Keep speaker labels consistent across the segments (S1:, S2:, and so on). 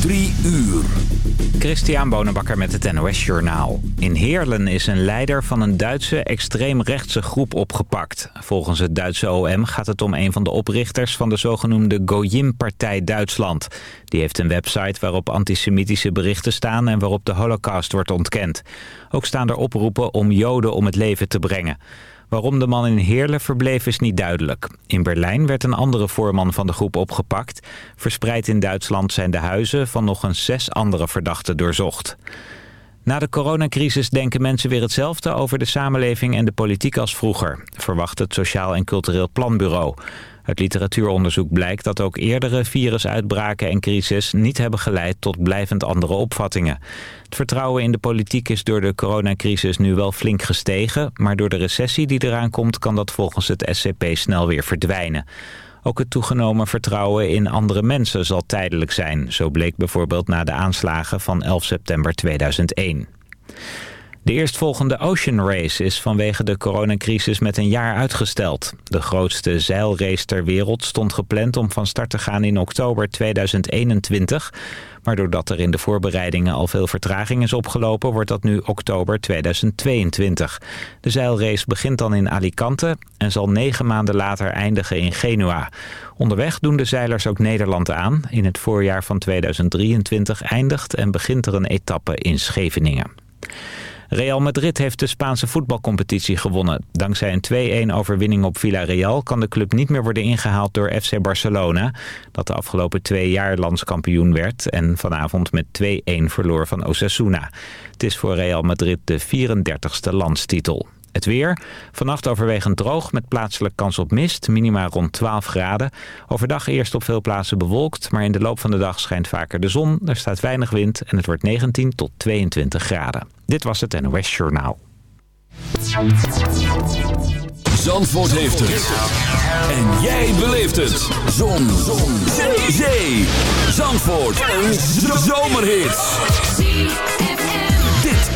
S1: Drie uur.
S2: Christian Bonenbakker met het NOS Journaal. In Heerlen is een leider van een Duitse extreemrechtse groep opgepakt. Volgens het Duitse OM gaat het om een van de oprichters van de zogenoemde Gojim-partij Duitsland. Die heeft een website waarop antisemitische berichten staan en waarop de holocaust wordt ontkend. Ook staan er oproepen om joden om het leven te brengen. Waarom de man in Heerlen verbleef is niet duidelijk. In Berlijn werd een andere voorman van de groep opgepakt. Verspreid in Duitsland zijn de huizen van nog eens zes andere verdachten doorzocht. Na de coronacrisis denken mensen weer hetzelfde over de samenleving en de politiek als vroeger, verwacht het Sociaal en Cultureel Planbureau. Uit literatuuronderzoek blijkt dat ook eerdere virusuitbraken en crisis niet hebben geleid tot blijvend andere opvattingen. Het vertrouwen in de politiek is door de coronacrisis nu wel flink gestegen, maar door de recessie die eraan komt kan dat volgens het SCP snel weer verdwijnen. Ook het toegenomen vertrouwen in andere mensen zal tijdelijk zijn. Zo bleek bijvoorbeeld na de aanslagen van 11 september 2001. De eerstvolgende Ocean Race is vanwege de coronacrisis met een jaar uitgesteld. De grootste zeilrace ter wereld stond gepland om van start te gaan in oktober 2021. Maar doordat er in de voorbereidingen al veel vertraging is opgelopen... wordt dat nu oktober 2022. De zeilrace begint dan in Alicante en zal negen maanden later eindigen in Genua. Onderweg doen de zeilers ook Nederland aan. In het voorjaar van 2023 eindigt en begint er een etappe in Scheveningen. Real Madrid heeft de Spaanse voetbalcompetitie gewonnen. Dankzij een 2-1 overwinning op Villarreal kan de club niet meer worden ingehaald door FC Barcelona. Dat de afgelopen twee jaar landskampioen werd en vanavond met 2-1 verloor van Osasuna. Het is voor Real Madrid de 34ste landstitel. Het weer. Vannacht overwegend droog met plaatselijk kans op mist. Minima rond 12 graden. Overdag eerst op veel plaatsen bewolkt. Maar in de loop van de dag schijnt vaker de zon. Er staat weinig wind en het wordt 19 tot 22 graden. Dit was het NOS Journaal.
S1: Zandvoort heeft het. En jij beleeft het. Zon. zon. Zee. Zandvoort. Een zomerhit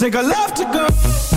S3: Take a love to go.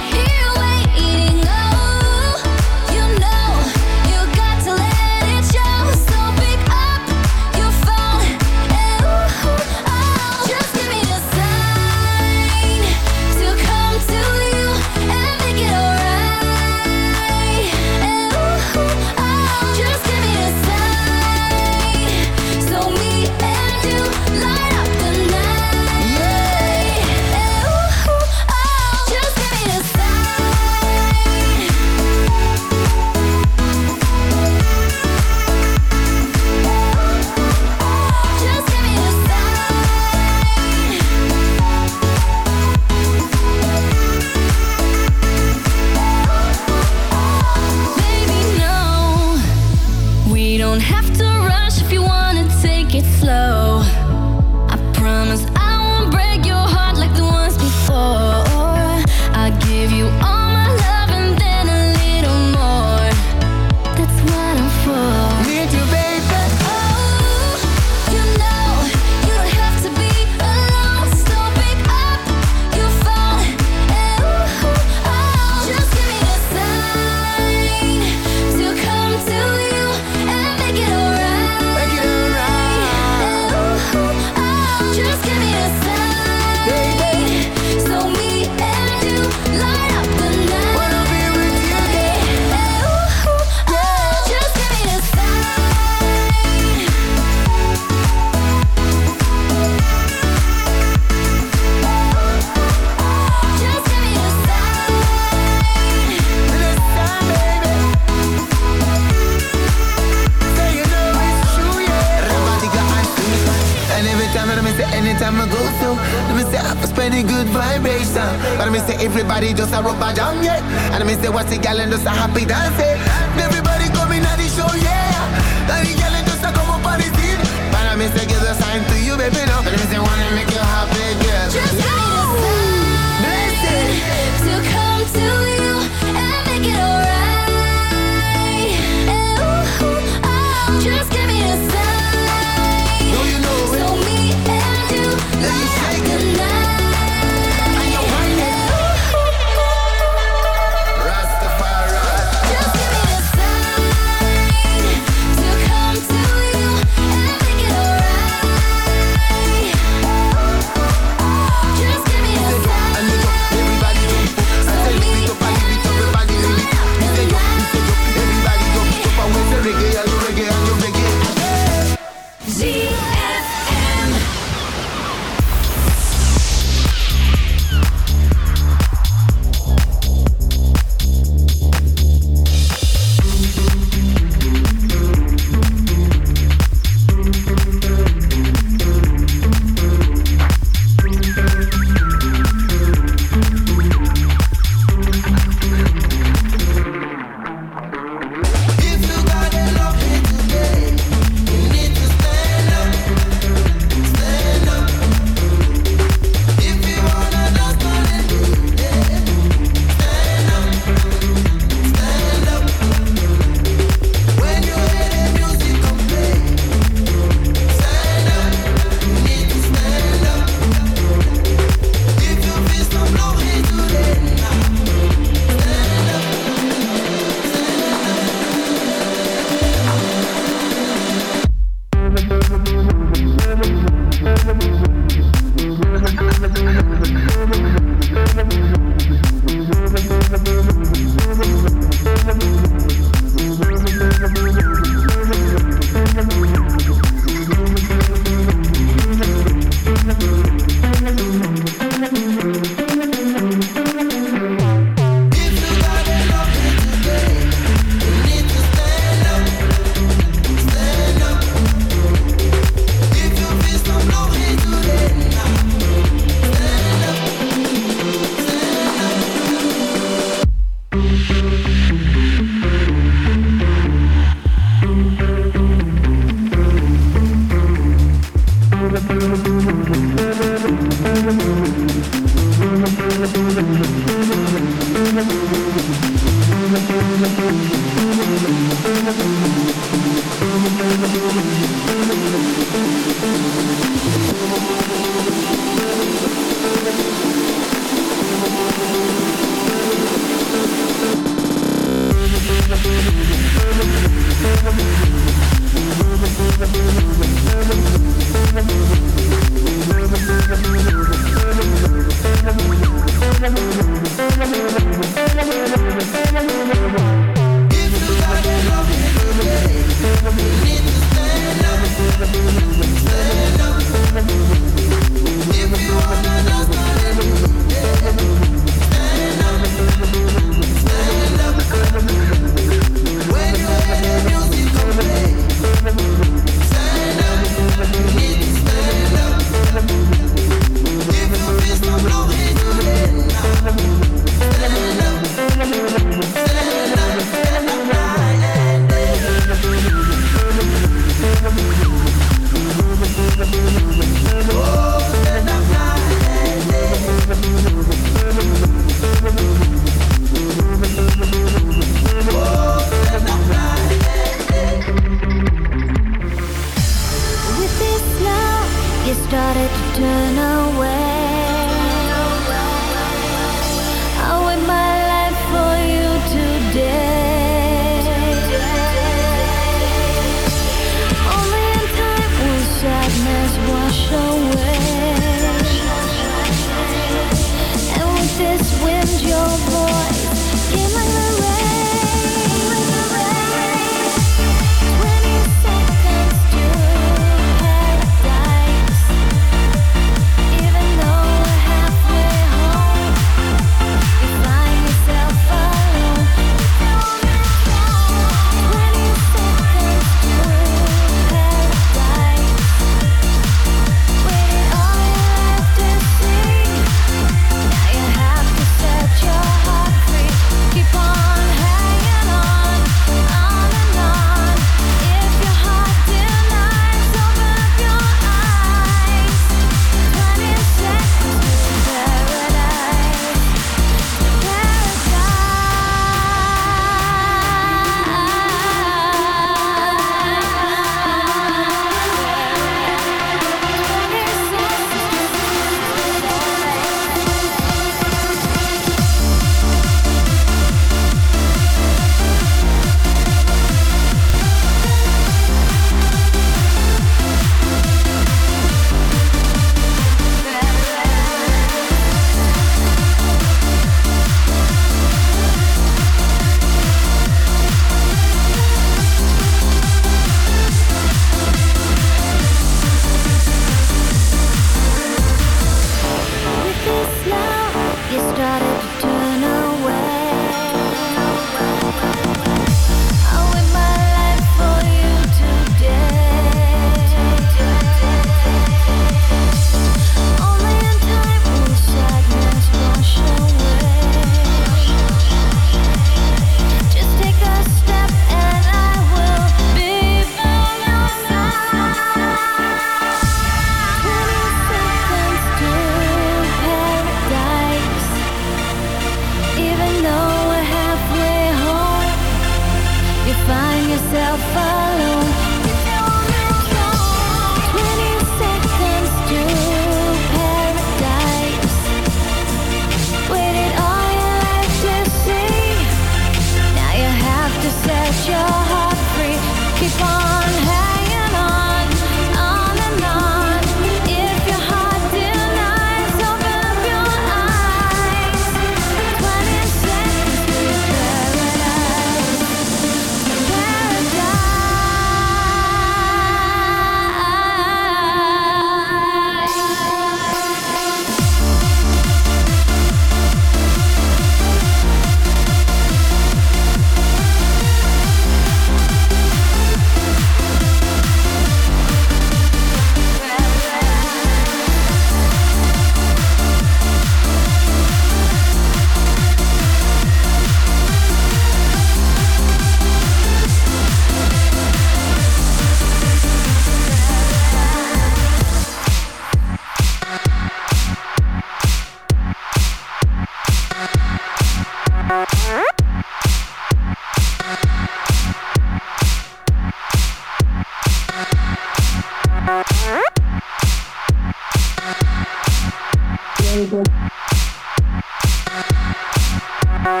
S4: San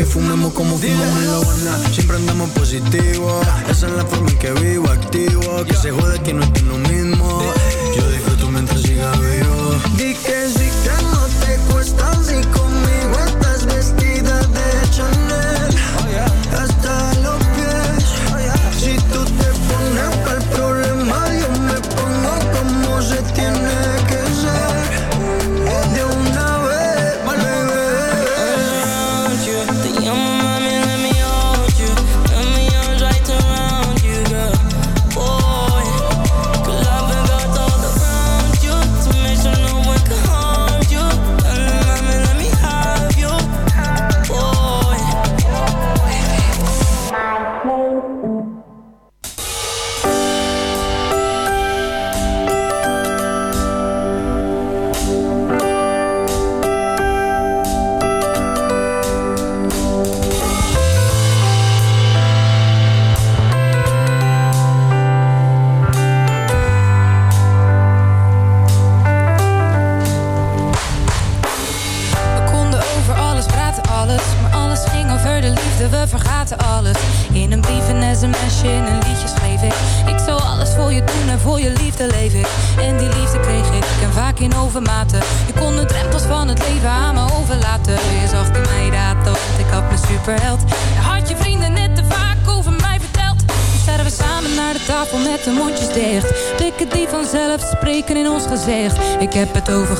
S5: Que
S6: fumemos como fumamos en la Habana. Siempre andamos positivo. Esa es la forma en que vivo, activo. Que se jode que no estoy lo mismo. Yo disfruto mientras siga vivo. Di que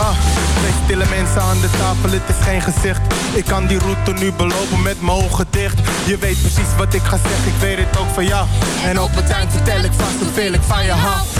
S7: Ah. Twee stille mensen aan de tafel, het is geen gezicht. Ik kan die route nu belopen met mijn ogen dicht. Je weet precies wat ik ga zeggen, ik weet het ook van jou. En op het eind vertel ik vast hoeveel ik van je hou.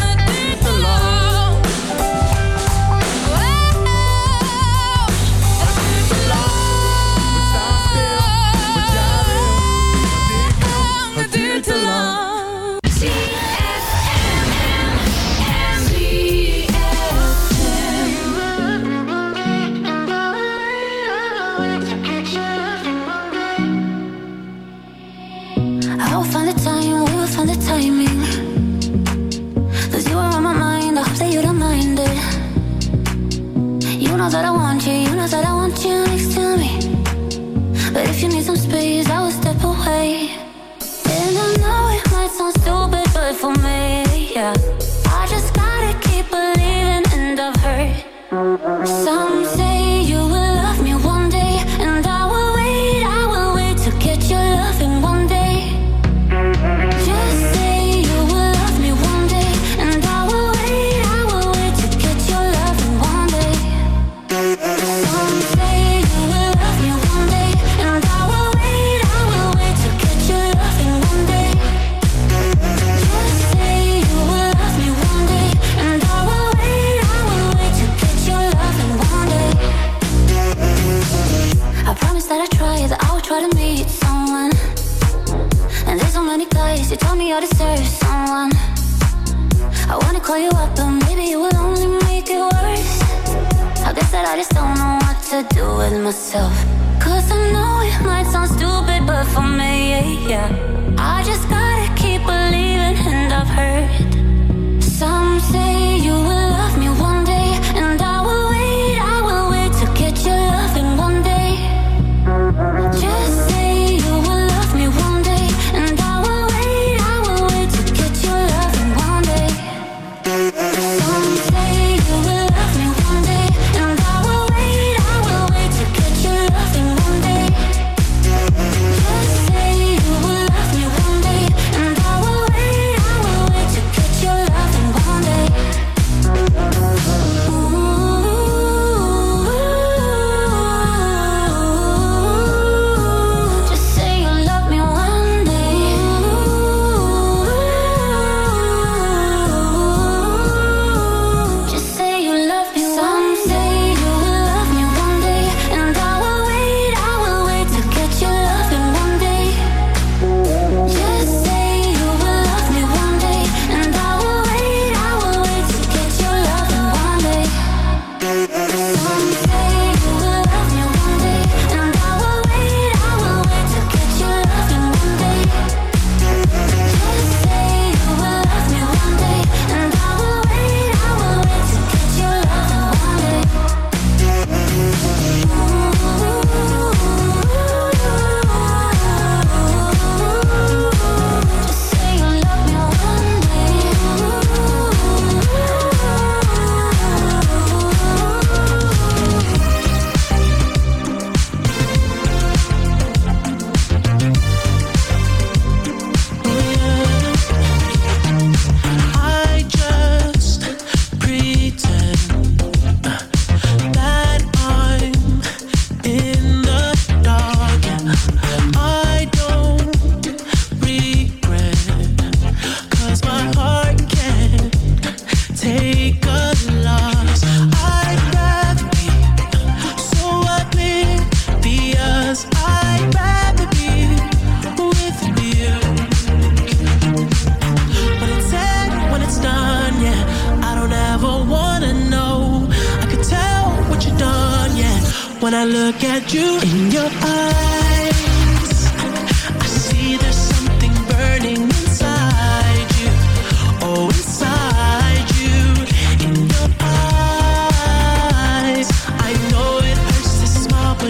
S8: I want you.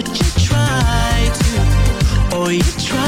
S8: You try to.
S9: Oh, you try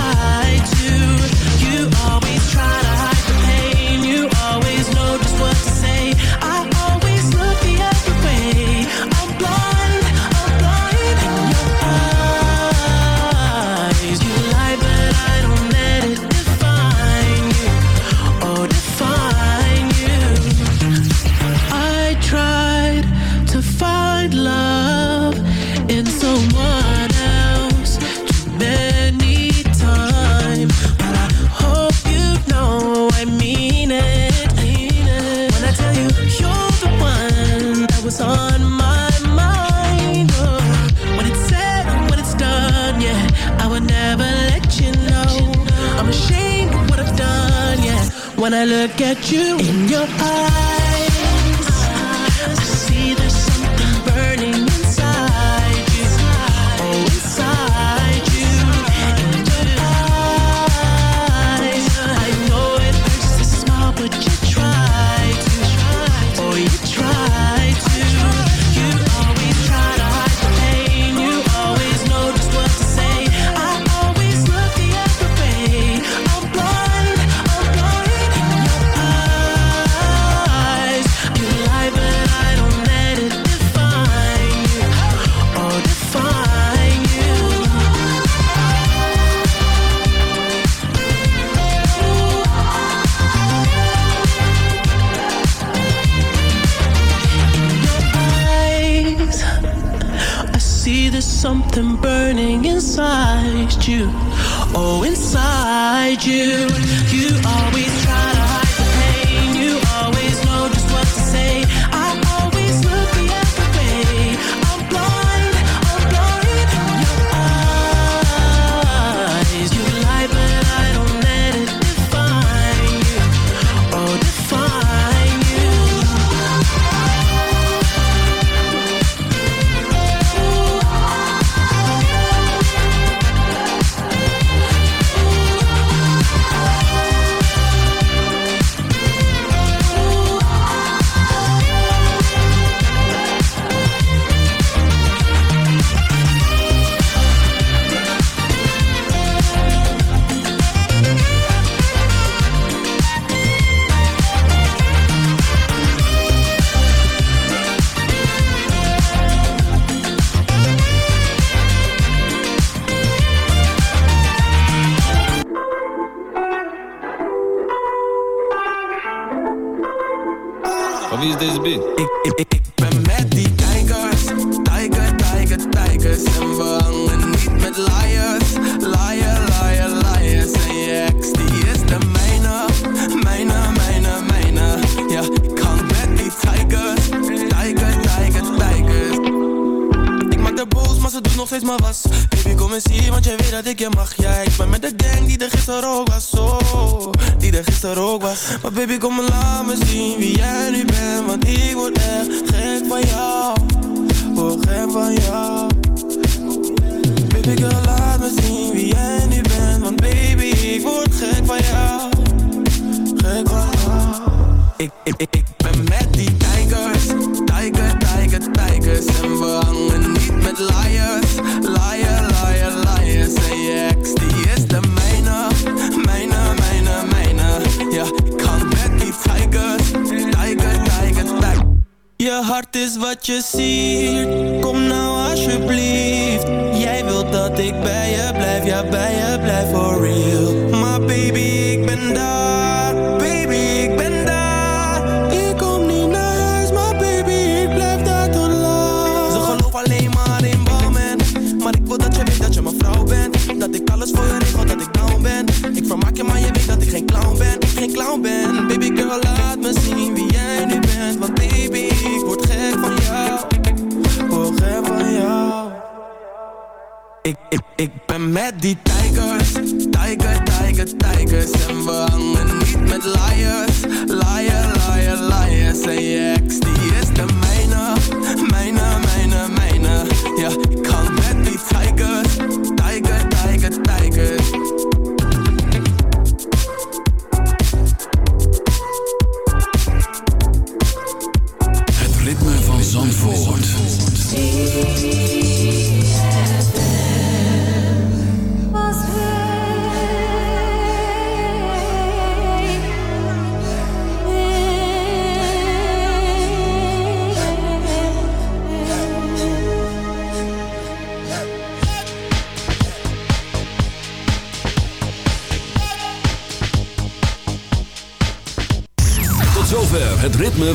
S10: hart is wat je ziet Kom nou alsjeblieft. Jij wilt dat ik bij je blijf, ja bij É de
S1: tag